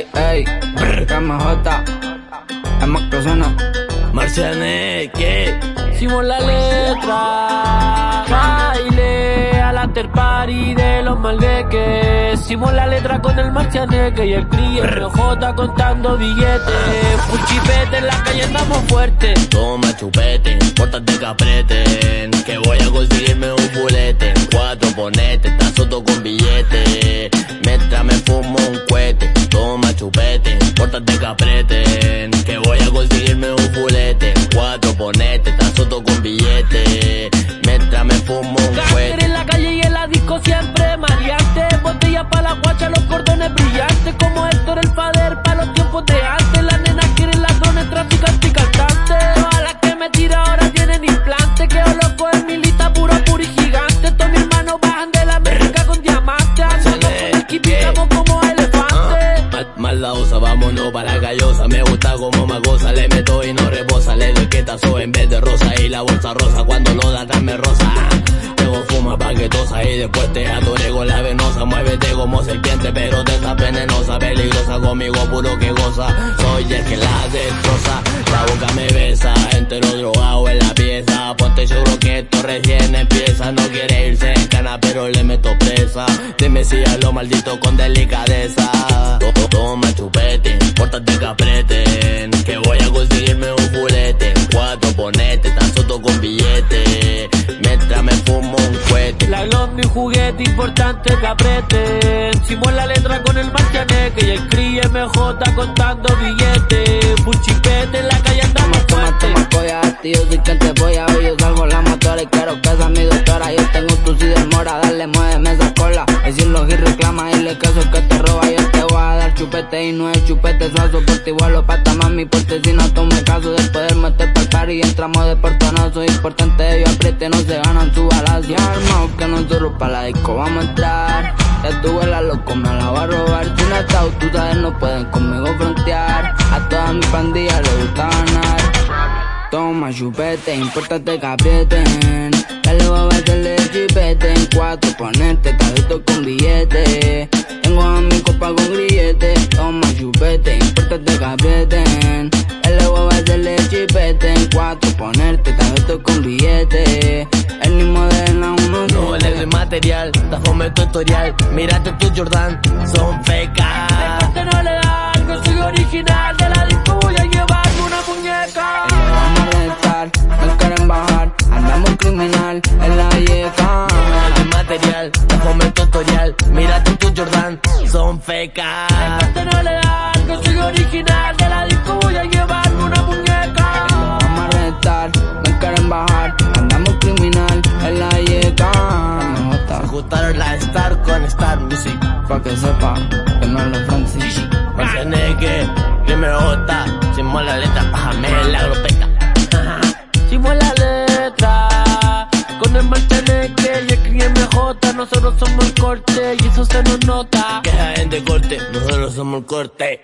Ey, ey, KMJ, es más que suena. Marcianeque, Hicimos la letra, baile al after party de los maldeques. Hicimos la letra con el marcianeque y el cri el J contando billetes. Puchipete en la calle andamos fuerte. toma chupete, pórtate que apreten, que voy a conseguirme un fulete. Cuatro ponete, Vámonos para la callosa. Me gusta como me goza, le meto y no reposa. Le doy quietazo en vez de rosa y la bolsa rosa. Cuando lo da, me rosa. Luego fuma paquetosa y después te atore con la venosa. Muévete como serpiente, pero te está venenosa. Peligrosa conmigo, puro que goza. Soy el que la destroza. La boca me besa, entero drogado en la pieza. Ponte seguro que esto recién empieza. No quiere presa. Dime si a lo maldito con delicadeza. To- to- Toma chupete, pórtate que apreten. Que voy a conseguirme un fulete. Cuatro ponete, tan soto con billete. Mientras me fumo un cohete. La glock mi juguete importante que aprieten. Hicimos la letra con el marcianeque y el cri MJ contando billetes. Puchipete dale, muéveme esa cola. Decirlo y reclama y le caso que te roba, yo te voy a dar chupete y no es chupete suazo. Por ti vuelo pata mami, porque si no tome caso de poder meter pa'l y entramos de portonazo. Importante, yo apriete, no se ganan su balazo. Armado que nosotros pa' la disco vamos a entrar. Ya tu vuela loco, me la va a robar. Si no estás, tú sabes, no pueden conmigo frontear. A toda mi pandilla le gusta ganar. Toma chupete, importante que aprieten. Dale baba, hacerle chipete. En cuatro ponerte, tajito con billete. Tengo a mi copa con grillete. Toma chupete, importante que aprieten. Dale baba, hacerle chipete. En cuatro ponerte, tajito con billete. El mismo de la uno No doy material, da fome tutorial. Mírate tu Jordan, son fecas. Este no le da algo, soy original. Tutorial. Mírate tu Jordan, son fecas. Este no le da algo, soy original. De la disco voy a llevarme una muñeca. Vamos a rentar, no quieren bajar. Andamos criminal en la yeca. MJ, Ajustaron la Star con Star Music. pa' que sepa que no es los Francis. Marcianeque, que me gusta. Sin la letra, bájame la gropeca. Hicimos la letra con marchaneque y el cri MJ. Nosotros somos el corte y eso se nos nota. Que la gente corte, nosotros somos el corte.